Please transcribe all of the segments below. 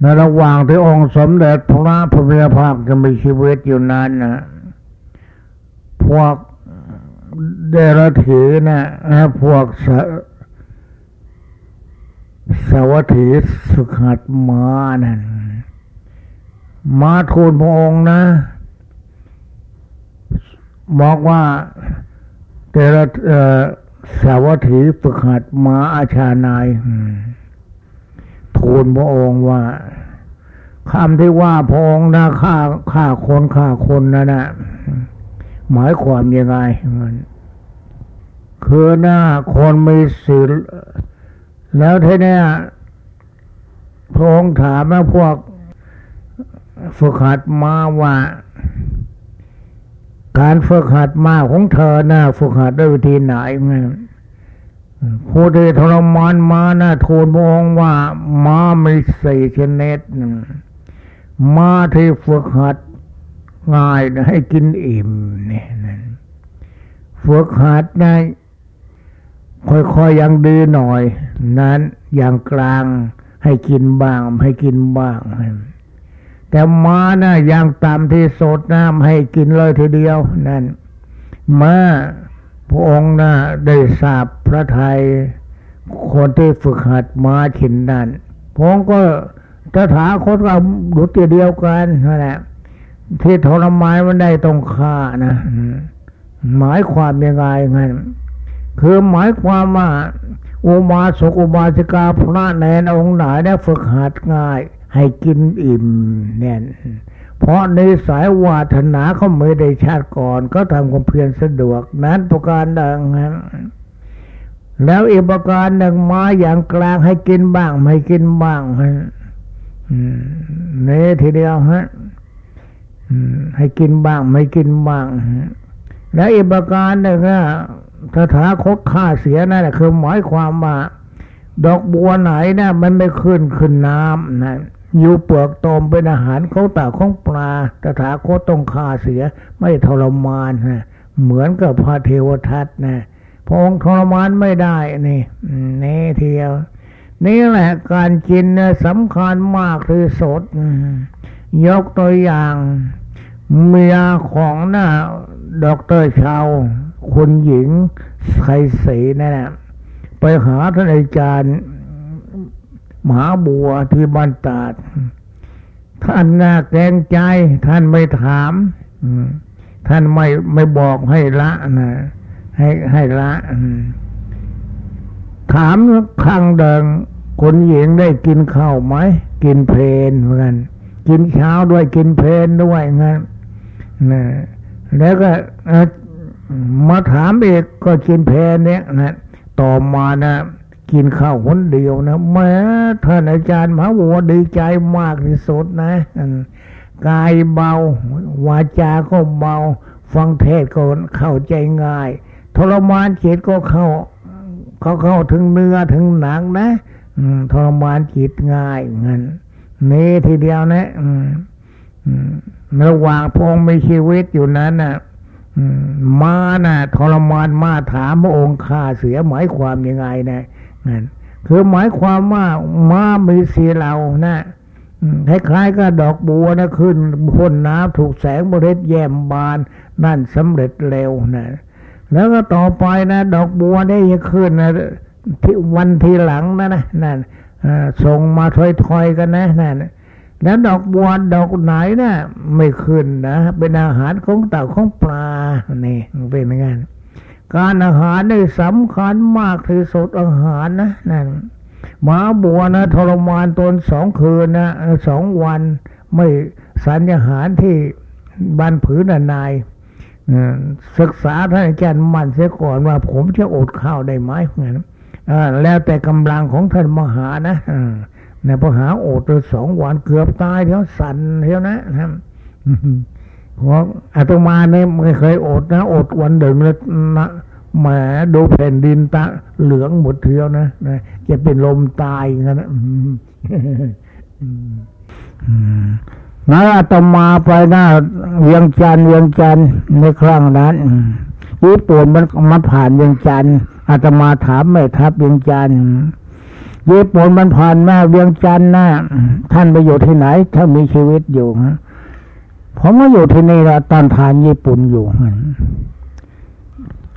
ในระหว่างที่องค์สมเด็จพระพุทธภาพจะมีชีวิตอยู่นั้นนะพวกเดรัจฉีนะพวกสสวัสดีสุขัดมานั่นมาทูลพระองค์นะ บอกว่าเดรัจสวัสดีสุขัดมาอาชานาย ทูลพระองค์ว่าคำที่ว่าพองนะฆ่าฆ่าคนฆ่าคนนั่นนะหมายความยังไงคือหน้าคนมีศีลแล้วทีเนี้ยพระองค์ถามมาพวกฝึกหัดมาว่า การฝึกหัดมาของเธอหนะ่ะฝึกหัดด้วยวิธีไหนไง ผู้ที่ทรมานมานะทูลพระองค์ว่ามาไม่สี่ชนิดมาที่ฝึกหัดง่ายให้กินอิ่มเนี่ยนั่นฝึกหัดนะค่อยๆยังดีหน่อย นั้นอย่างกลางให้กินบ้างให้กินบ้าง แต่มานะอย่างตามที่สดน้ำให้กินเลยทีเดียว นั่นมา พระองค์นะได้ทราบพระไทยคนที่ฝึกหัดมาขินนั่นพระองค์ก็ตถาคตก็ดุจเดียวกันนั่นแหละที่ทรมานมันได้ตรงฆ่านะหมายความยังไงงั้นคือหมายความว่าอุมาสกอุบาสิกาพระแนนองค์ไหนได้ฝึกหัดง่าย ให้กินอิ่มแน่น เพราะในสายวาฒนาเขาไม่ได้ชาติก่อน ก็ทำความเพียรสะดวก นั้นประการดังนั้นแล้วอีกประการหนึ่งมาอย่างกลางให้กินบ้างไม่กินบ้างฮะนี่ทีเดียวฮะให้กินบ้างไม่กินบ้างแล้วอีกประการหนึ่งอะถถาคตฆ่าเสียนั่นแหละคือหมายความว่าดอกบัวไหนนะมันไม่ขึ้นขึ้นน้ำนะ อยู่เปลือกตมเป็นอาหารเขาตาของปลาตถาคตต้องฆ่าเสียไม่ทรมานนะเหมือนกับพระเทวทัตนะพองทรมานไม่ได้นี่นี่เทียว นี่แหละการกินสำคัญมากที่สุดยกตัวอย่างเมียของน่ะดอกเตอร์ชาวคุณหญิงไคสีนั่นแหละไปหาท่านอาจารย์ มหาบัวที่บ้านตาด ท่านน่าแกงใจ ท่านไม่ถามท่านไม่ไม่บอกให้ละนะให้ให้ละถามครั้งเดิงคนหญิงได้กินข้าวไหม กินเพลนเหมือนกันกินเช้าด้วยกินเพลนด้วยงั้นนะแล้วก็มาถามเอกก็กินแพนเนี่ยนะต่อมานะ กินข้าวคนเดียวนะแม้ท่านอาจารย์มหาวัวดีใจมากที่สุดนะกายเบา วาจาก็เบา ฟังเทศก็เข้าใจง่าย ทรมานจิตก็เข้า เขาเข้าถึงเนื้อถึงหนังนะทรมานจิตง่ายเงั้นนี่ทีเดียวนะระหว่างพงมีชีวิตอยู่นั้นนะ่ะมานะ่ะ ทรมานมาถามพระองค์ข้าเสียหมายความยังไงนะ นั่นคือหมายความว่ามามีสีเรานะคล้ายๆกับดอกบัวนะขึ้นพ้นน้ำถูกแสงบริษแยมบาน นั่นสำเร็จเร็วนะแล้วก็ต่อไปนะ ดอกบัวได้ยังขึ้นนะที่วันทีหลังนะนะนั่นส่งมาถอยๆกันนะนั่นแล้วดอกบัวดอกไหนนะ่ะไม่ขึ้นนะเป็นอาหารของเต่าของปลานี่เป็นอย่างนั้น การอาหารนี่สำคัญมากที่สุดอาหารนะนั่นหมาบัวนะทรมานตนสองคืนนะสองวันไม่สัญอาหารที่บ้านผืนนายศึกษาท่านอาจารย์มันเสียก่อนว่าผมจะอดข้าวได้ไหมงั้นแล้วแต่กำลังของท่านมหานะในพอหาอดสองวันเกือบตายเที่ยวสั่นเที่ยวนะครับ เพราะอาตมาเนี่ยไม่เคยอดนะอดวันเดิมแล้วนะแหมดูแผ่นดินตาเหลืองหมดเที่ยวนะนะจะเป็นลมตายงั้นนะนะอาตมาไปหน้าเวียงจันเวียงจันในครั้งนั้นญี่ปุ่นมันมาผ่านเวียงจันอาตมาถามแม่ทัพเวียงจันญี่ปุ่นมันผ่านมาเวียงจันนะท่านไปอยู่ที่ไหน ถ้ามีชีวิตอยู่ฮะ ผมก็อยู่ที่นี่ละตอนทานญี่ปุ่นอยู่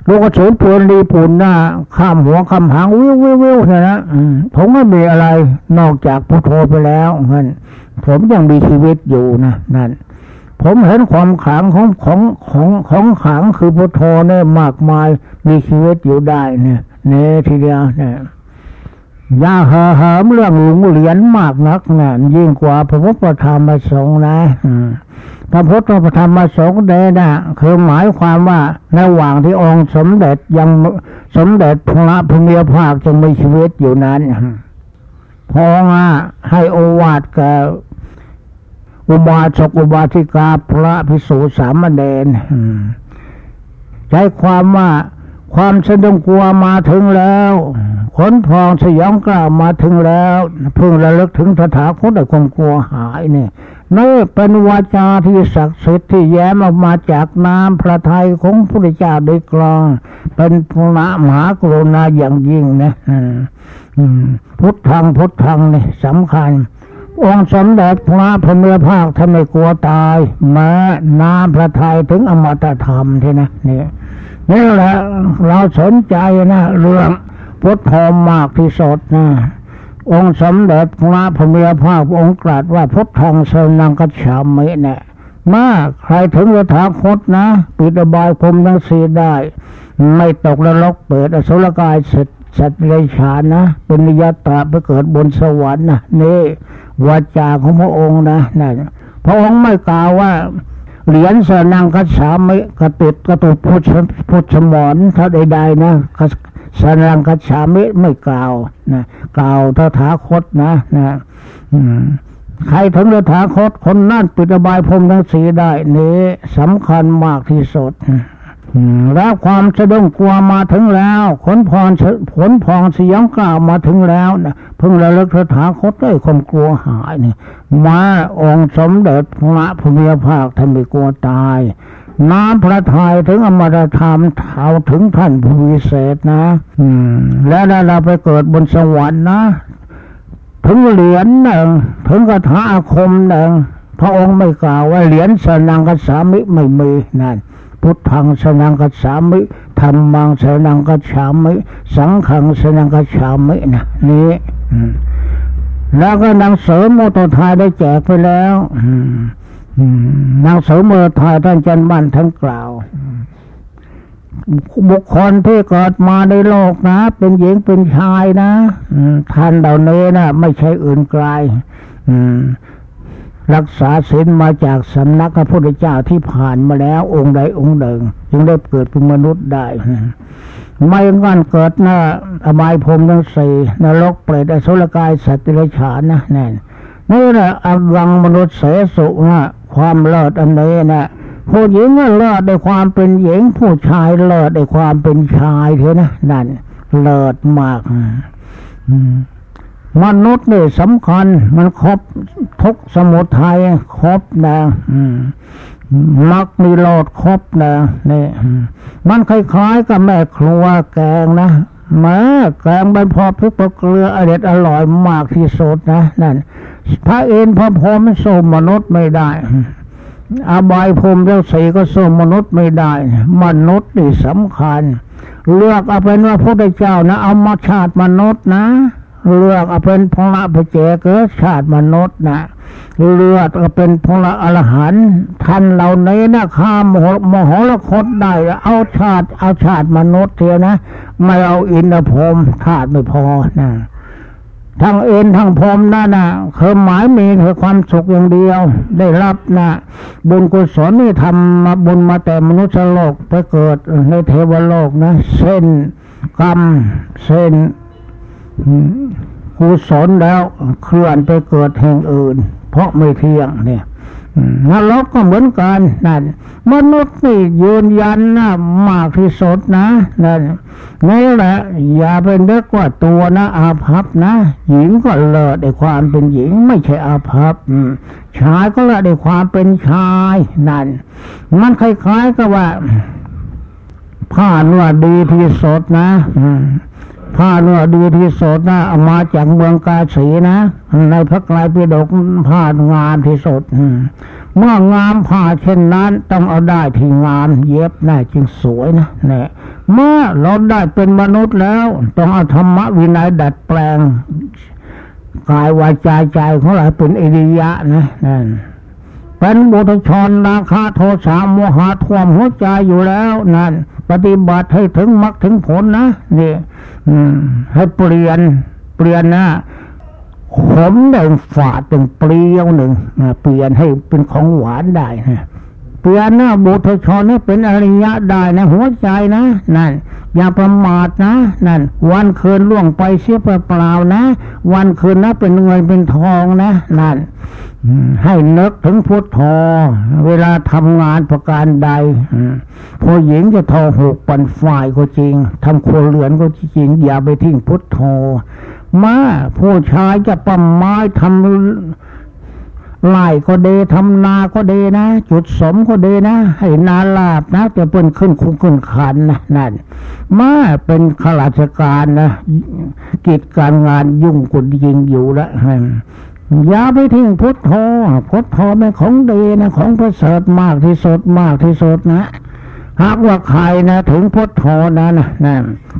ลูกกระสุนปืนญี่ปุ่นนะข้ามหัวข้ามหางวิววิววิวนะผมไม่มีอะไรนอกจากพุทโธไปแล้วเงินผมยังมีชีวิตอยู่นะนั่นผมเห็นความขังของของของของขังคือพุทโธเนี่ยมากมายมีชีวิตอยู่ได้เนี่ยเนทีเดียวเนี่ยยาหาหามเรื่องหลงเหรียญมากนักนะยิ่งกว่าพระพุทธธรรมประสงค์นะ พระพุทธธรรมประสงค์เดนะคือหมายความว่าในระหว่างที่องค์สมเด็จยังสมเด็จพระพุทธภาคจะมีชีวิตอยู่นั้นพอ่าให้โอวาทแก่อุบาสกอุบาสิกาพระภิกษุสามเณรใช้ความว่าความสะดุ้งกลัวมาถึงแล้วขนพองสยองกล้ามาถึงแล้วเพิ่งระลึกถึงสถาคตแต่ความกลัวหายเนี่ย นี่เป็นวาจาที่ศักดิ์สิทธิ์ที่แย้มออกมาจากน้ำพระทัยของพระพุทธเจ้าโดยกลองเป็นพระมหากรุณาอย่างยิ่งนะพุทธังพุทธังนี่สำคัญ องค์สมเด็จพระพเมภาคท่านไม่กลัวตายมาน้ำพระทัยถึงอมตะธรรมที่นะนี่นี่แหละเราสนใจนะ เรื่องพุทธมมากที่สุดนะ องค์สมเด็จพระพเมภาคองค์กราดว่าพุทธังสนังกัจฉามิเนี่ยมาใครถึงสถาคตนะ ปิดบายพรมทั้งสีได้ ไม่ตกนรกเปิดอสุรกายเสร็จสัตว์ไรฉานนะเป็นนิยตาไปเกิดบนสวรรค์นะนี่วาจาของพระองค์นะนั่นพระองค์ไม่กล่าวว่า เหรียญสนังคัสาม่กระตุดกระตุดพุทธพุทธมอนถ้าใดๆนะ สนังคัสามิไม่กล่าวนะกล่าวทถาคตนะนะใครถึงตถาคตคนนั่นปิดบายพรมทั้งสีได้นี้สำคัญมากที่สุดแล้วความสะดุ้งกลัวมาถึงแล้วขนพรผลพองเสียงกล่าวมาถึงแล้วนะเพิ่งระลึกถาคตด้วยความกลัวหายนี่มาองค์สมเด็จพระพุทธภาคท่านไม่กลัวตาย น้ำพระทัยถึงอมรธรรมเท่าถึงท่านผู้วิเศษนะ อืม แล้วเราไปเกิดบนสวรรค์นะ ถึงเหรียญนึ่งถึงกระถาอาคมนึ่งพระองค์ไม่กล่าวว่าเหรียญสนังกษามิไม่มีนั่นพุทธังสนังกัจฉามิธรรมังสนังกัจฉามิ สังขังสนังกัจฉามินะนี่แล้วก็นางเสริมโมตทายได้แจกไปแล้ว นางเสมโมโตทายท่านจันบันทั้งกล่าว บุคคลที่เกิดมาในโลกนะ เป็นหญิงเป็นชายนะท่านเหล่านี้นะไม่ใช่อื่นไกลรักษาศีลมาจากสำนักพระพุทธเจ้าที่ผ่านมาแล้วองค์ใดองค์หนึ่งจึงได้เกิดเป็นมนุษย์ได้ไม่งั้นเกิดน้าอบายพรมทั้งสี่นรกเปรตอสุรกายสัตว์เดรัจฉานนะแน่นนี่แหละอวังมนุษย์เสสุนะ ความเลิศอันนี้นะผู้หญิงก็เลิศในความเป็นหญิง ผู้ชายเลิศในความเป็นชายเถอะนะนั่นเลิศมากมนุษย์นี่สำคัญ มันครบทุกสมุทัยครบนะมักมีโลดครบนะนี่มันคล้ายๆกับแม่ครัวแกงนะมาแกงเป็นพอพริกเกลืออร่อยอร่อยมากที่สุดนะนั่น พระเอ็นพระพรมสู้มนุษย์ไม่ได้ อบายภูมิเจ้าสีก็สู้มนุษย์ไม่ได้ มนุษย์นี่สำคัญ เลือกเอาเป็นว่าพระเจ้านะ เอามาชาติมนุษย์นะ เลือกเอาเป็นพระพระเจเกิดชาติมนุษย์นะเลือกเอาเป็นพระอรหันต์ท่านเหล่านี้นะข้ามมโหรคตได้ เอาชาติเอาชาติมนุษย์เทียนะ ไม่เอาอินทรพรมธาตุไม่พอนะ ทั้งเอ็นทั้งพรมนั่นนะคือหมายมีคือความสุขอย่างเดียว ได้รับนะบุญกุศลนี่ทำมาบุญมาแต่มนุษย์โลกไปเกิดในเทวโลกนะ เส้นกรรมเส้นกุศลแล้วเคลื่อนไปเกิดแห่งอื่น เพราะไม่เที่ยงเนี่ย นรกก็เหมือนกันนั่นมนุษย์นี่ยืนยันนะมากที่สุดนะนั่นนี่แหละ อย่าเป็นเด็กว่าตัวนะอาภัพนะ หญิงก็เลิศในความเป็นหญิงไม่ใช่อาภัพชายก็เลิศในความเป็นชายนั่น มันคล้ายๆกับว่าผ่านว่าดีที่สุดนะ ผ้าเนื้อดีที่สุดนะมาจากเมืองกาสีนะ ในพระไตรปิฎกผ้างามที่สุดเมื่องามผ้าเช่นนั้นต้องเอาได้ที่งามเย็บได้จึงสวยนะเนี่ยเมื่อเราได้เป็นมนุษย์แล้ว ต้องเอาธรรมวินัยดัดแปลงกายวาจาใจของเราเป็นอริยะนะนั่นเป็นบุตรชนราคาโทสะโมหะท่วมหัวใจอยู่แล้วนั่นปฏิบัติให้ถึงมรรคถึงผลนะนี่ ให้เปลี่ยนเปลี่ยนนะขมหนึ่งฝาดหนึ่งเปรี้ยวหนึ่งเปลี่ยนให้เป็นของหวานได้นะ เปลี่ยนนะบุตรชนนี่เป็นอริยะได้นะ หัวใจนะนั่นอย่าประมาทนะนั่น วันคืนล่วงไปเสียเปล่าๆนะ วันคืนนะเป็นเงินเป็นทองนะนั่นให้นึกถึงพุทโธเวลาทำงานประการใดผู้หญิงจะทอหกปันฝ่ายก็จริงทำครัวเรือนก็จริง อย่าไปทิ้งพุทโธมาผู้ชายจะปั้มไม้ทำ ไล่ก็เดทำนาก็เดนะ จุดสมก็เดนะ ให้นาลาบนะจะเป็นขึ้นคุ้มขึ้นขันนะนั่นมาเป็นข้าราชการนะกิจการงานยุ่งกุดยิงอยู่แล้วอย่าไปทิ้งพุทโธพุทโธเป็นของดีนะ ของประเสริฐมากที่สุดมากที่สุดนะหากว่าใครนะ ถึงพุทโธนะนะนะ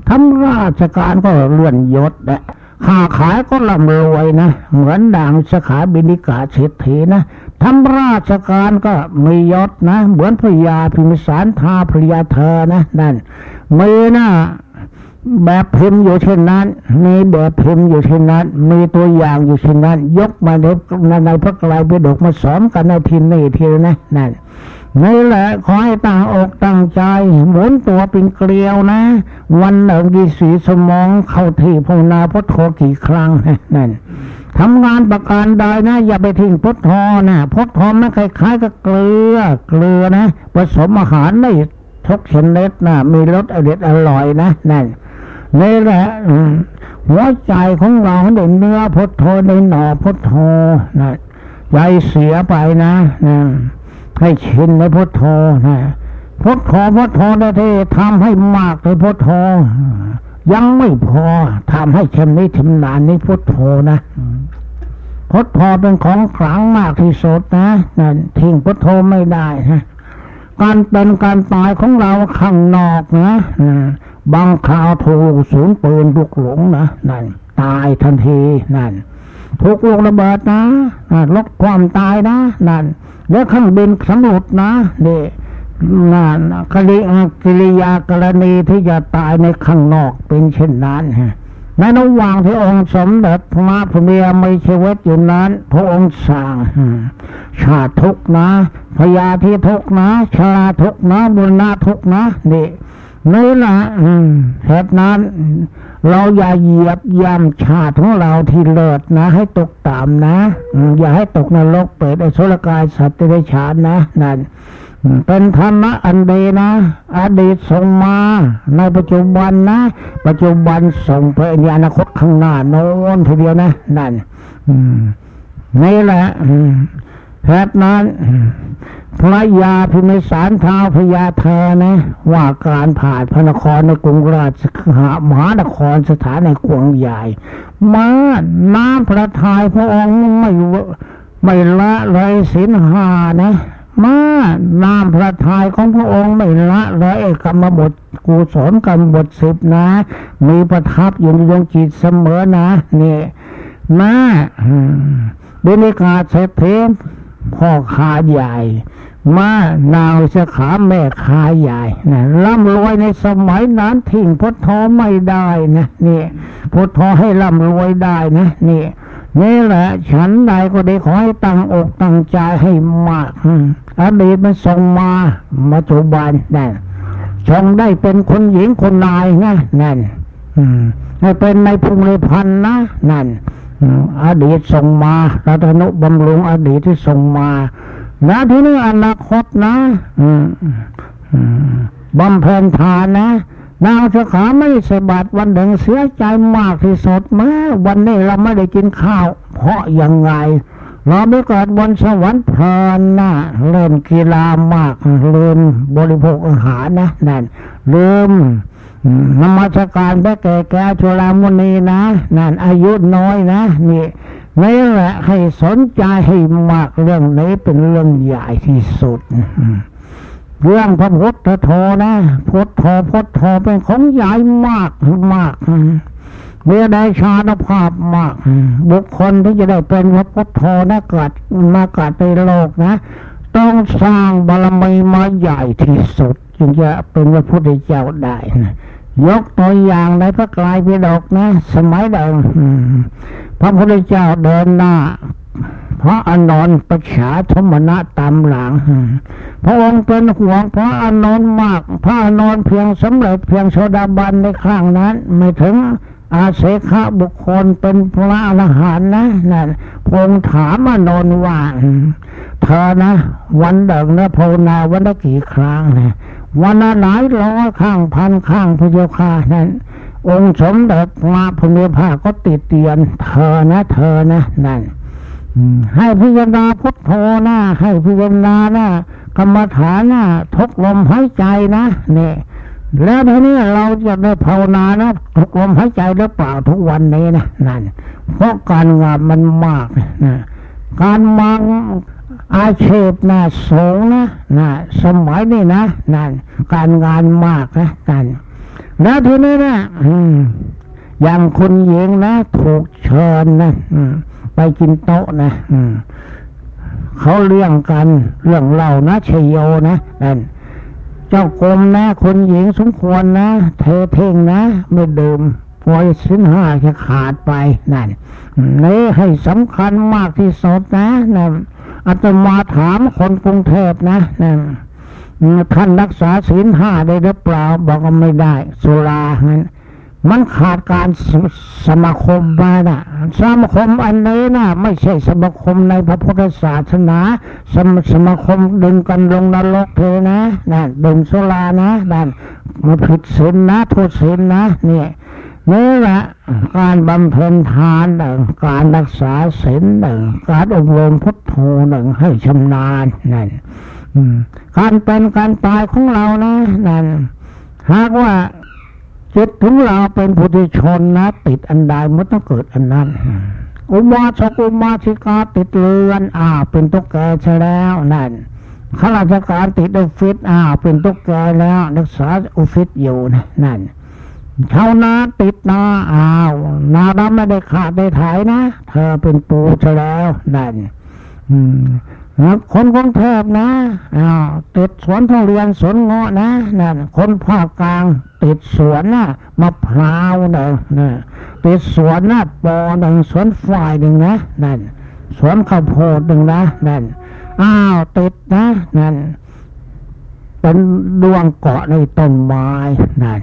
ทำราชการก็เลื่อนยศนะ ค้าขายก็ร่ำรวยนะ เหมือนด่างสขาบินิกาเศรษฐีนะทำราชการก็มียศนะ เหมือนพญาพิมสารทาพญาเธอนะนั่นมีนะแบบพิมพ์อยู่เช่นนั้น มีแบบพิมพ์อยู่เช่นนั้น มีตัวอย่างอยู่เช่นนั้น ยกมาในในพระกลายไปดกมาสอนกันในทีนี้ทีนะนั่น นี่แหละขอให้ตั้งอกตั้งใจหมุนตัวเป็นเกลียวนะ วันหนึ่งดีสีสมองเข้าที่พนาพุทโธกี่ครั้งนั่นทำงานประการใดนะ อย่าไปทิ้งพุทโธนะพุทโธมันคล้ายๆกับเกลือ เกลือนะผสมอาหารได้ทุกชนิดนะมีรสอร่อยอร่อยนะนั่นนี่แหละหัวใจของเราได้เนื้อพุทโธในหน่อพุทโธนะใจเสียไปนะนะ ให้ชินในพุทโธนะพุทโธพุทโธได้ที่ทำให้มากในพุทโธยังไม่พอทำให้ชำนิชำนาญในพุทโธนะพุทโธเป็นของขลังมากที่สุดนะนั่นทิ้งพุทโธไม่ได้นะการเป็นการตายของเราข้างนอกนะบางคราวถูกสูญปืนลูกหลงนะนั่นตายทันทีนั่น ถูกลูกระเบิดนะลดความตายนะนั่นแล้วข้างบินสำรวจนะนี่นั่นกริกิริยากรณีที่จะตายในข้างนอกเป็นเช่นนั้นฮะในระหว่างที่องค์สมเด็จพระพุทธเมีชีวิตอยู่นั้น พระองค์สั่งชาทุกนะพยาธิทุกนะชาทุกนะบุญนาทุกนะนี่ นี่แหละเหตุนั้น เราอย่าเหยียบย่ำชาติของเราที่เลิศนะ ให้ตกต่ำนะ อย่าให้ตกนรกเปิดอโซลกายสัตว์ได้ฉานนะนั่นเป็นธรรมะอันเดนะ อดีตส่งมาในปัจจุบันนะ ปัจจุบันส่งไปในอนาคตข้างหน้าโน้นทีเดียวนะ นั่นนี่แหละ แพทนั้นพระยาพิมิสารเท้าพญาเธอนะ ว่าการผ่านพระนครในกรุงราชมหานครสถานในกวงใหญ่มาน้ำพระทัยพระองค์ไม่ไม่ละเลยสินหานะมานามพระทัยของพระองค์ไม่ละเลยกรรมบทกูสอนกรรมบทสิบนะ มีประทับอยู่ในดวงจิตเสมอนะนี่นะเบนิกาเศรษฐี พ่อขาใหญ่มานาวสขาแม่ขาใหญ่นะร่ำรวยในสมัยนั้นทิ้งพุทโธไม่ได้นะนี่พุทโธให้ร่ำรวยได้นะนี่นี่แหละ ฉันใดก็ได้ขอให้ตั้งอกตั้งใจให้มากอดีตมันส่งมามาจุบันนั่นชงได้เป็นคนหญิงคนนายนะนั่นให้เป็นในภูมิพันธ์นะนั่น อดีตส่งมารัตนุบำรุงอดีตที่ส่งมานะที่นี้อนาคตนะบำเพ็ญทานนะ นางสขาไม่สบัดวันหนึ่งเสียใจมากที่สุดแม้วันนี้เราไม่ได้กินข้าว เพราะยังไง เราไม่เกิดบนสวรรค์เพลินนะเล่นกีฬามากลืมบริโภคอาหารนะนั่นลืม นมัสการพระแก่แก่ชุลามุนีนะนั่นอายุน้อยนะนี่นี่แหละให้สนใจให้มากเรื่องนี้เป็นเรื่องใหญ่ที่สุด เรื่องพระพุทธโธนะพุทธโธพุทธโธเป็นของใหญ่มากมากเมื่อได้ชาณภาพมาก บุคคลที่จะได้เป็นพระพุทธโธนะเกิดมาเกิดในโลกนะ ต้องสร้างบารมีมาใหญ่ที่สุด จึงจะเป็นพระพุทธเจ้าได้นะ ยกตัวอย่างในพระกลายพิดกนะ สมัยเดิมพระพุทธเจ้าเดินหน้าพระอนนประชาธมณะตามหลัง พระองค์เป็นห่วงพระอนนมาก พระอนนเพียงสำเร็จเพียงโสดาบันในครั้งนั้น ไม่ถึงอาเสขะบุคคลเป็นพระอรหันต์นะนั่นพงถามอนอนว่าเธอนะ วันเดิมนะภาวนาวันละกี่ครั้งนะ วันละหลายร้อยข้างพันข้างพระเจ้าค่านั้นองค์สมเด็จมาพระเมพาก็ติดเตียน เธอนะ เธอนะ นั่นให้พิจารณาพุทโธนะให้พิจารณานะกรรมฐานนะทุกลมหายใจนะเนี่ยแล้วทีนี้เราจะได้ภาวนานะทุกลมหายใจหรือเปล่าทุกวันนี้นะนั่นเพราะการงานมันมากนะการมัง อาชีพนะสูงนะนะสมัยนี้นะนั่นการงานมากนะกันแล้วทีนี้นะอย่างคุณหญิงนะ ถูกเชิญนะไปกินโต๊ะนะเขาเรื่องกันเรื่องเล่านะชโยนะนั่นเจ้ากรมนะคนหญิงสมควรนะเทเพ่งนะ ไม่ดื่มปล่อยสินห้าจะขาดไปนั่นนี่ให้สำคัญมากที่สุดนะนั่น อาตมาถามคนกรุงเทพนะนั่นท่านรักษาศีลห้าได้หรือเปล่า บอกว่าไม่ได้ สุรางั้นมันขาดการสมาคมมานะสมาคมอันนี้นะไม่ใช่สมาคมในพระพุทธศาสนา สมสมาคมดึงกันลงนรกเทนะนั่นดึงสุรานะนั่นมาผิดศีลนะโทษศีลนะเนี่ย นี่แหละการบำเพ็ญทานหนึ่งการรักษาศีลหนึ่งการอบรมพุทโธหนึ่งให้ชำนาญนั่นการเป็นการตายของเรานะนั่นหากว่าจิตถึงเราเป็นผู้ที่ชนนะ ติดอันใดมันต้องเกิดอันนั้นอุมาสกุมาชิกาติดเรือนอ่า เป็นตุ๊กแกใช่แล้วนั่นข้าราชการติดออฟฟิศอ่า เป็นตุ๊กแกแล้ว นักษาออฟฟิศอยู่นะนั่น ชาวนาติดนาอ้าวนาดำไม่ได้ขาดได้ถ่ายนะเธอเป็นปูใช่แล้วนั่นคนกรุงเทพนะอ้าวติดสวนทุเรียนสวนเงาะนะนั่นคนภาคกลาง ติดสวนนะมะพร้าวเน่นะติดสวนนะปอหนึ่งสวนฝ่ายหนึ่งนะนั่นสวนข้าวโพดหนึ่งนะนั่นอ้าวติดนะนั่นเป็นดวงเกาะในต้นไม้นั่น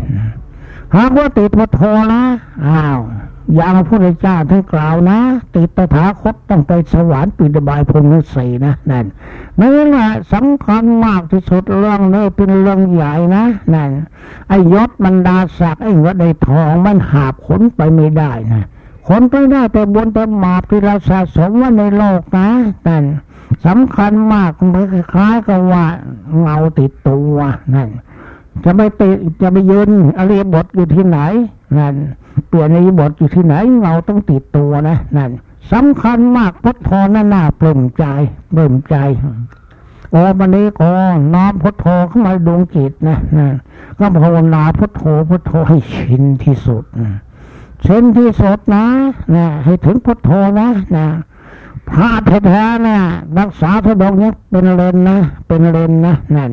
หากว่าติดพุทโธนะอ้าวอย่างพระพุทธเจ้าท่านกล่าวนะ ติดตถาคตต้องไปสวรรค์ปิดบายพรมสีนะนั่นนั่นแหละสำคัญมากที่สุดเรื่องนี้เป็นเรื่องใหญ่นะนั่นไอ้ยศบรรดาศักดิ์ไอ้วัดในทองมันหาบขนไปไม่ได้นะขนไปได้แต่บนแต่บาปที่เราสะสมว่าในโลกนะนั่นสำคัญมากเหมือนคล้ายกับว่าเงาติดตัวนั่น จะไม่ติจะไปยืนอริยบทอยู่ที่ไหนนั่นเปลี่ยนในบทอยู่ที่ไหนเราต้องติดตัวนะนั่นสำคัญมากพุทโธนั่นน่าปลื้มใจปลื้มใจโอ้วันนี้ก็น้อมพุทโธเข้ามาดวงจิตนะนะก็ภาวนาพุทโธพุทโธให้ชินที่สุดชินที่สุดนะนะให้ถึงพุทโธนะนะพระแท้ๆนะรักษาทุดงนี้เป็นเลนนะเป็นเลนนะนั่น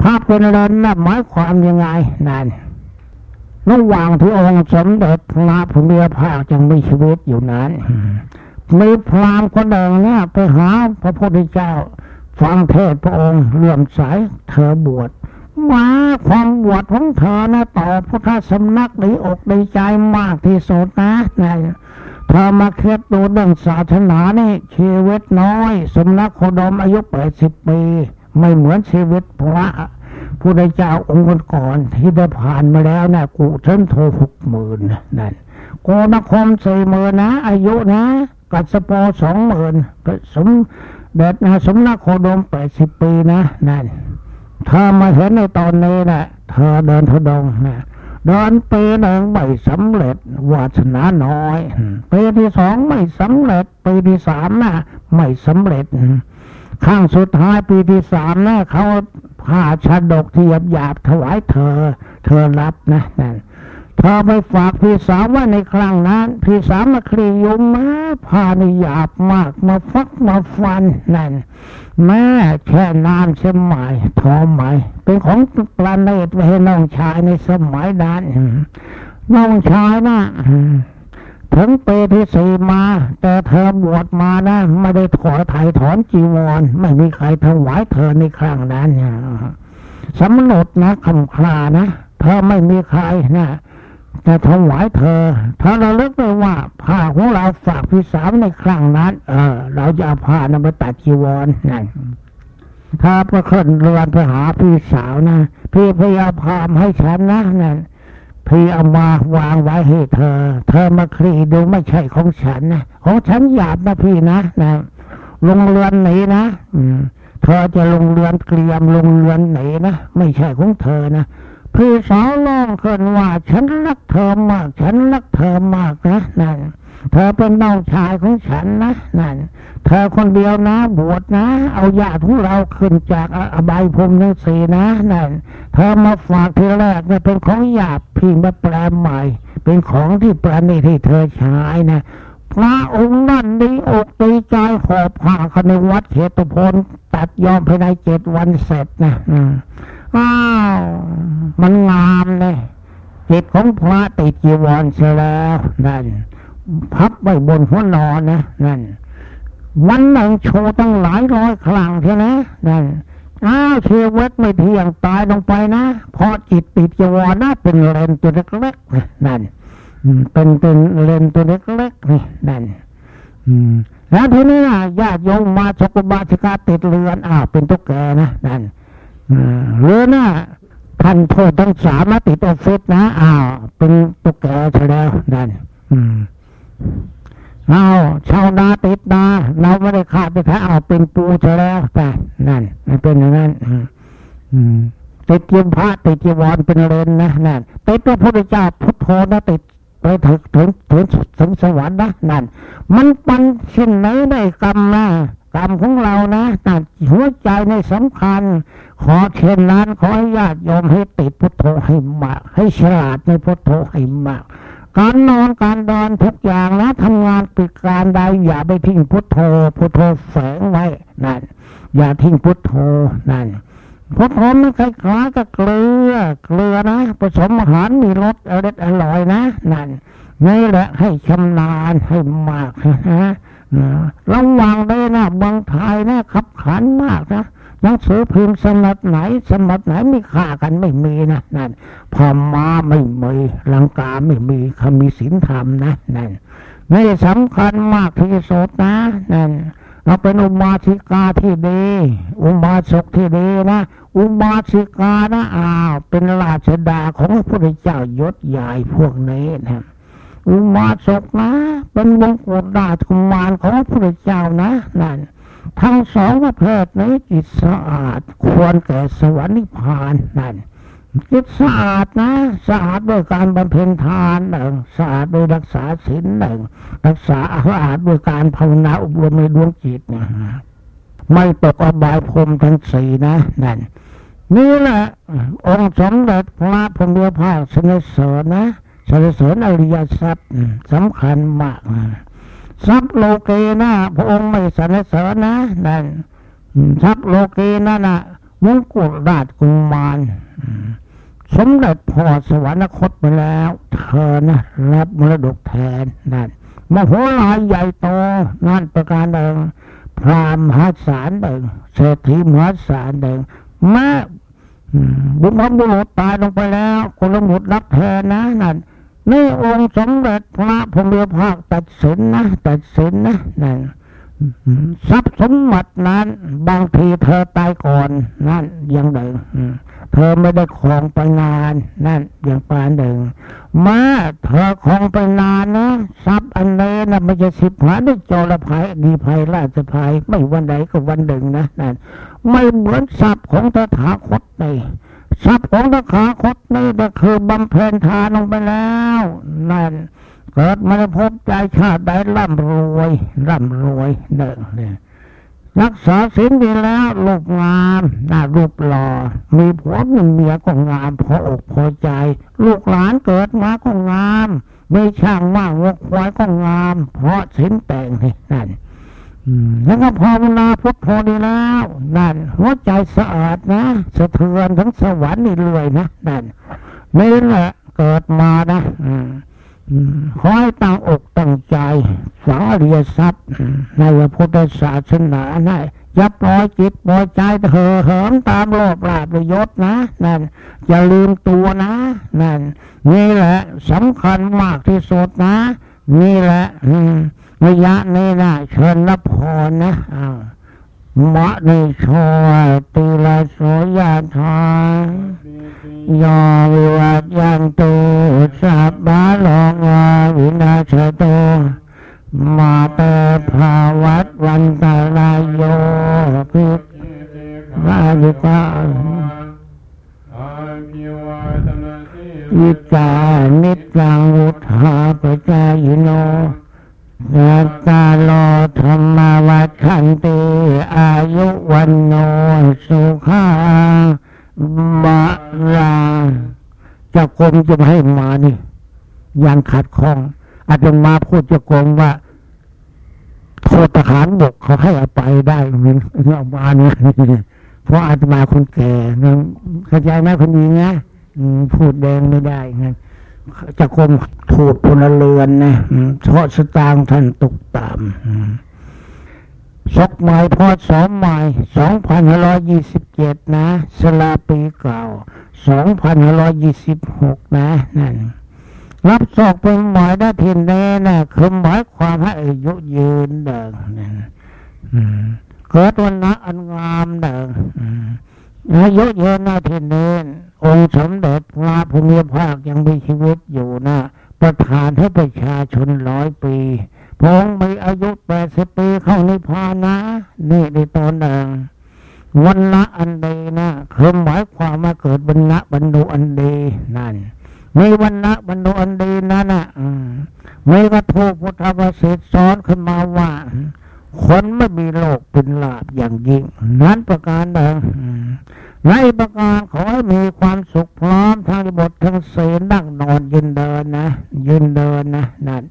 พระเป็นเลนนะหมายความยังไงนั่นระหว่างที่องค์สมเด็จพระพุทธภาคยังมีชีวิตอยู่นั้นมีพรามคนหนึ่งเนี่ยไปหาพระพุทธเจ้า ฟังเทศพระองค์เลื่อมใสเธอบวชมาความบวชของเธอนะต่อพระสำนักดีอกดีใจมากที่สุดนะนี่เธอมาเคล็ดดูเรื่องศาสนานี่ชีวิตน้อย สำนักโคดมอายุแปดสิบปี ไม่เหมือนชีวิตพระผู้ใดเจ้าองค์ก่อนที่ได้ผ่านมาแล้วนะกูเชิญโทหกหมื่นนั่นโกนคมสี่หมื่นนะ อายุนะ กัสปอสองหมื่นสมเด็ดนะสมนักโคดมแปดสิบปีนะนั่นเธอมาเห็นในตอนนี้นะเธอเดินทดงนะเดินปีหนึ่งไม่สำเร็จวาสนาน้อยปีที่สองไม่สำเร็จปีที่สามนะไม่สำเร็จ ข้างสุดท้ายปีที่สามนะเขาผ้าชาดกที่หยาบหยาบถวายเธอ เธอรับนะนั่นเธอไปฝากพี่สาวว่าในครั้งนั้น พี่สาวมาคลียุมมาผ้านี่หยาบมากมาฟักมาฟันนั่นแม่แค่นานเสมัยทอไหมเป็นของปลาเนตไว้ให้น้องชายในสมัยนั้นน้องชายนะ ถึงปีที่สี่มา แต่เธอบวชมานะไม่ได้ถอยถ่ายถอนจีวร ไม่มีใครถวายเธอในครั้งนั้นเนี่ยสำนดนะคำคลานะเธอไม่มีใครนะจะถวายเธอ เธอเราเลิกได้ว่าผ้าของเราฝากพี่สาวในครั้งนั้น เออ เราจะเอาผ้านั้นมาตัดจีวรนั่นถ้าประขึ้นเรือนไปหาพี่สาวนะพี่พยายามพามให้ฉันนะนั่น พี่เอามาวางไว้ให้เธอ เธอมาคลีดูไม่ใช่ของฉันนะของฉันหยาบนะพี่นะนะลงเรือนไหนนะอืมเธอจะลงเรือนเกลียมลงเรือนไหนนะไม่ใช่ของเธอนะ พี่สาวร้องขึ้นว่า ฉันรักเธอมาก ฉันรักเธอมากนะนั่นเธอเป็นน้องชายของฉันนะนั่นเธอคนเดียวนะบวชนะ เอาญาติของเราขึ้นจากอบายภูมิทั้งสี่นะนั่นเธอมาฝากทีแรกเนี่ยเป็นของญาติพี่มาแปลใหม่ เป็นของที่ประณีที่เธอใช้นะพระองค์นั่นดีอกดีใจขอบผ้าคในวัดเขตพลตัดยอมภายในเจ็ดวันเสร็จนะ อ้าวมันงามเลยจิตของพระติดจีวรเสียแล้วนั่นพับไว้บนหัวนอนนะนั่นวันหนึ่งโชว์ตั้งหลายร้อยครั้งใช่ไหมนั่นอ้าวเชวตไม่เที่ยงตายลงไปนะเพราะจิตติดจีวรนะเป็นเลนตัวเล็กๆนั่นเป็นเป็นเลนตัวเล็กๆนี่นั่นแล้วทีนี้นะญาติโยมมาชกบาชิกาติดเรือนอ้าวเป็นตุ๊กแกนะนั่น หรือนะท่านโทษทั้งสามาติดออฟฟิศนะอ้าวเป็นตุ๊กแกใช่แล้วนั่นอืมเอาชาวนาติดนาเราไม่ได้ขาดไปแค่เอาเป็นปูใช่แล้วแต่นั่นเป็นอย่างนั้นอืมติดจีวพระติดจีวรเป็นเลนนะนั่นติดพระพุทธเจ้าพุทโธนะติดไปถึงถึงถึงถึงสวรรค์นะนั่น มันปันเช่นไหนได้กรรมนะ กรรมของเรานะตัดหัวใจในสำคัญ ขอเช่นนั้นขอให้ญาติโยมให้ติดพุทโธให้มาก ให้ฉลาดในพุทโธให้มาก การนอนการดินทุกอย่างนะทำงานปิดการใดอย่าไปทิ้งพุทโธพุทโธแฝงไว้นั่นอย่าทิ้งพุทโธนั่นพุทโธมันคล้ายๆกับเกลือเกลือนะผสมอาหารมีรสอร่อยอร่อยนะนั่นนี่แหละให้ชำนาญให้มากนะ ระวังเลยนะบางไทยนะขับขันมากนะหนังสือพิมพ์สมัดไหน สมัดไหนไม่ฆ่ากันไม่มีนะนั่นพอมาไม่มีลังกาไม่มีเขามีศีลธรรมนะนั่นนี่สำคัญมากที่สุดนะนั่นเราเป็นอุบาสิกาที่ดี อุบาสกที่ดีนะ อุบาสิกานะอ้าวเป็นราชดาของพระพุทธเจ้ายศใหญ่พวกนี้นะ อุบาสกนะเป็นวงกฎราชกุมารของพระเจ้านะนั่นทั้งสองประเภทนี้จิตสะอาดควรแก่สวรรค์นิพพานนั่นจิตสะอาดนะสะอาดด้วยการบำเพ็ญทานหนึ่งสะอาดโดยรักษาศีลหนึ่งรักษาสะอาดด้วยการภาวนาอบรมในดวงจิตนะไม่ตกอบายพรมทั้งสี่นะนั่นนี่แหละองค์สมเด็จพระพุทธภาคสนเสรนะ สรรเสริญอริยทรัพย์สำคัญมากทรัพย์โลเกนะพระองค์ไม่สรรเสริญนะนั่นทรัพย์โลเกนะนะมงกุฎราชกุมารสมเด็จพ่อสวรรคตไปแล้ว เธอนะรับมรดกแทนนั่นมโหฬารใหญ่โตนั่นประการหนึ่งพรามหาศาลหนึ่งเศรษฐีมหาศาลหนึ่งแม่บุญพบุรุษตายลงไปแล้วคนละหมดรับแทนนะนั่น นี่องค์สมเด็จพระพเมีภาคตัดสินนะตัดสินนะนั่นทรัพย์สมบัตินั้น บางทีเธอตายก่อนนั่นอย่างหนึ่งเธอไม่ได้ครองไปนานนั่นอย่างปานหนึ่งมาเธอครองไปนานนะทรัพย์อันนี้นะมันจะสิบหาด้วยจรภัยดีภัยราชภัยไม่วันใดก็วันหนึ่งนะนั่นไม่เหมือนทรัพย์ของตถาคตเลย ทรัพย์ของตขาคตนี่ก็คือบำเพ็ญทานลงไปแล้ว นั่น เกิดมาพบใจชาติได้ร่ำรวยร่ำรวยเด้อเนี่ยรักษาศีลดีแล้วรูปงามหน้ารูปหล่อมีผัวมีเมียก็งามพออกพอใจ ลูกหลานเกิดมาก็งาม ไมีช่างมากวัวควายก็งาม เพราะศีลแต่งนี่นั่น แล้วก็ภาวนาพุทโธดีแล้วนั่นหัวใจสะอาดนะสะเทือนทั้งสวรรค์นี่รวยนะนั่นนี่แหละเกิดมานะขอให้ตั้งอกตั้งใจฝังเรียทรัพย์ในพระพุทธศาสนานะอย่าปล่อยจิตปล่อยใจเถอเหิมตามโลภลาภยศนะนั่นอย่าลืมตัวนะนั่นนี่แหละสำคัญมากที่สุดนะ นี่แหละ ระยะนี้นะเชิญรับพรนะมะนิโชติลาโสยาทายอวิวัตยันตุสัพบาลองวาวินาชโตมาเตภาวัตวันตาลายโยภิกขาวิกาวิจานิจังวุฒาปจายโน สัตตาโลธรรมวัชันติอายุวันโนสุขาบาราจะกรมจะให้มานี่ยังขัดข้องอาจจะมาพูดจะกรมว่าโทษทหารบกเขาให้อภัยได้เหมือนเอามาเนี่ยเพราะอาตมาคนแก่นะเข้าใจไหมคนนี้นะพูดแดงไม่ได้ไง จะคมถูกพลเรือนนะเพราะสตางท่านตกต่ำศกใหม่พอสองใหม่สองพันห้าร้อยยี่สิบเจ็ดนะ สลาปีเก่าสองพันห้าร้อยยี่สิบหกนะนั่นรับศกเป็นหมายได้ทินแน่นะคือหมายความให้อายุยืนเดิงนั่นเกิดวันนะอันงามเดิงอายุยืนนาทินเน้น องค์สมเด็จพระภูมิภาคยังมีชีวิตอยู่นะประทานให้ประชาชนร้อยปีพงมีอายุแปดสิบปีเข้านิพพานนะ นี่ในตอนหนึ่งวันละอันดีนะคือหมายความมาเกิดบรรณะบรรดุอันดีนั่นมีวันละบรรดุอันดีนั่นนะมีกระทูพุทธประสิทธิ์สอนขึ้นมาว่า คนไม่มีโลกเป็นลาบอย่างยิ่ง นั้นประการใด ในประการขอให้มีความสุขพร้อมทั้งบททั้งเสนนั่งนอนยืนเดินนะ ยืนเดินนะนั่น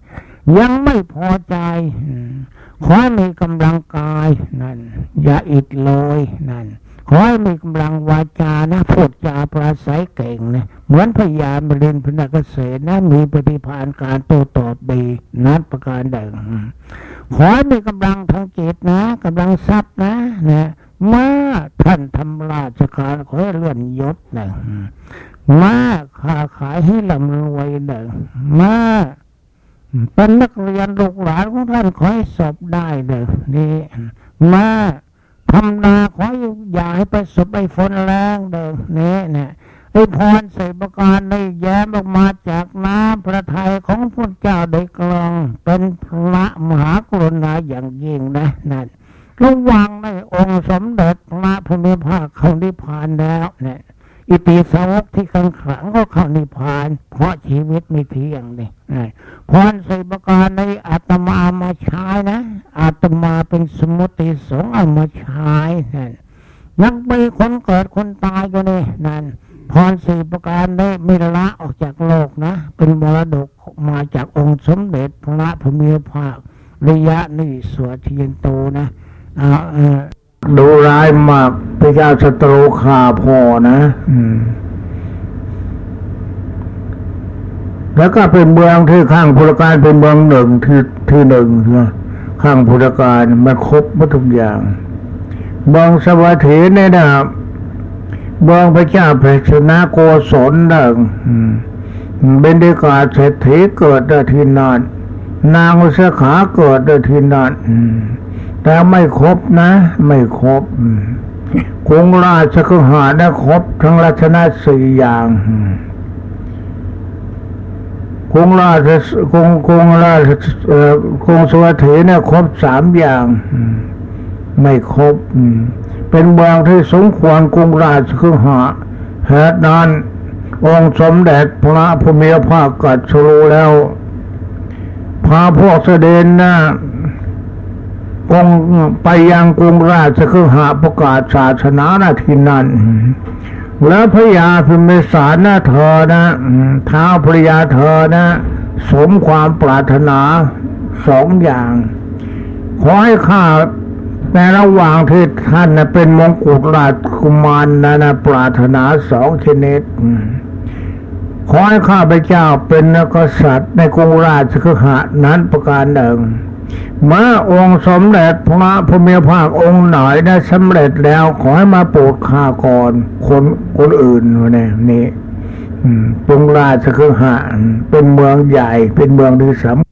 ยังไม่พอใจ ขอให้มีกำลังกายนั่นอย่าอิดโรยนั่นขอให้มีกำลังวาจานะพูดจาปราศัยเก่งนะเหมือนพยามเรียนพนักเกษตรนะมีปฏิภาณการโต้ตอบดีนัดประการใดขอให้มีกำลังทางจิตนะกำลังทรัพย์นะนะ มาท่านทำราชการขอให้เลื่อนยศหนึ่งมาค้าขายให้ลำรวยหนึ่งมาเป็นนักเรียนลูกหลานของท่านขอให้สอบได้เลยนี่มาทำนาขออย่าให้ไปสบไอ้ฝนแรงเด้อนี่เนี่ยไอ้พรใส่ประการในแย้มออกมาจากน้ำพระทัยของพระเจ้าได้กลอง เป็นพระมหากรุณาอย่างยิ่งนะนั่น ระวังในองค์สมเด็จพระพุทธภาคเขานิพพานแล้วเนี่ยอิติสาวกที่ขังขังก็เข้านิพพาน เพราะชีวิตไม่เที่ยงนี่พรสิบการในอาตมามาใช้นะอาตมาเป็นสมุติสงเอามาใช้นั่นยังมีคนเกิดคนตายอยู่นี่นั่นพรสี่ประการได้ไม่ละออกจากโลกนะ เป็นมรดกมาจากองค์สมเด็จพระพุทธภาคระยะนี้สวดเทียนโตนะ ดูร้ายมากพระเจ้าศัตรูข่าพอนะแล้วก็เป็นเมืองที่ข้างพุทธการเป็นเมืองหนึ่งที่ที่หนึ่งข้างพุทธการมันครบหมดทุกอย่างเมืองสวัสดีเนี่ยนะเมืองพระเจ้าเพชรนาโกศลดังเป็นเดกาเศรษฐีเกิดได้ที่นั่นนางเสขาเกิดได้ที่นั่น แต่ไม่ครบนะ ไม่ครบคงราชกุหาได้ครบทั้งราชนาสี่อย่างคงราชคงคงราชคงสวัสดีเนี่ยครบสามอย่าง ไม่ครบเป็นเมืองที่สมควรกรุงราชกุหาเหตุนั้นองค์สมเด็จพระพุทธภาคกัดสรู้แล้วพาพวกเสด็จนะ กงไปยังกรุงราชคือหาประกาศศาสนาหน้าที่นั้น แล้วพระยาพิมพิสารนะเธอนะเท้าภรยาเธอนะ สมความปรารถนาสองอย่าง ขอให้ข้าในระหว่างที่ท่านนะเป็นมงกุฎราชกุมารนะนะปรารถนาสองชนิดขอให้ข้าพเจ้าเป็นนกษัตริย์ในกรุงราชคฤหะนั้นประการหนึ่ง มื่อองค์สมเด็จพระพุทธภาคองค์หน่อยได้สำเร็จแล้วขอให้มาโปรดข้าก่อนคนคนอื่นวะเนี่ยนี่อืมกรุงราชคฤหะเป็นเมืองใหญ่เป็นเมืองที่สำ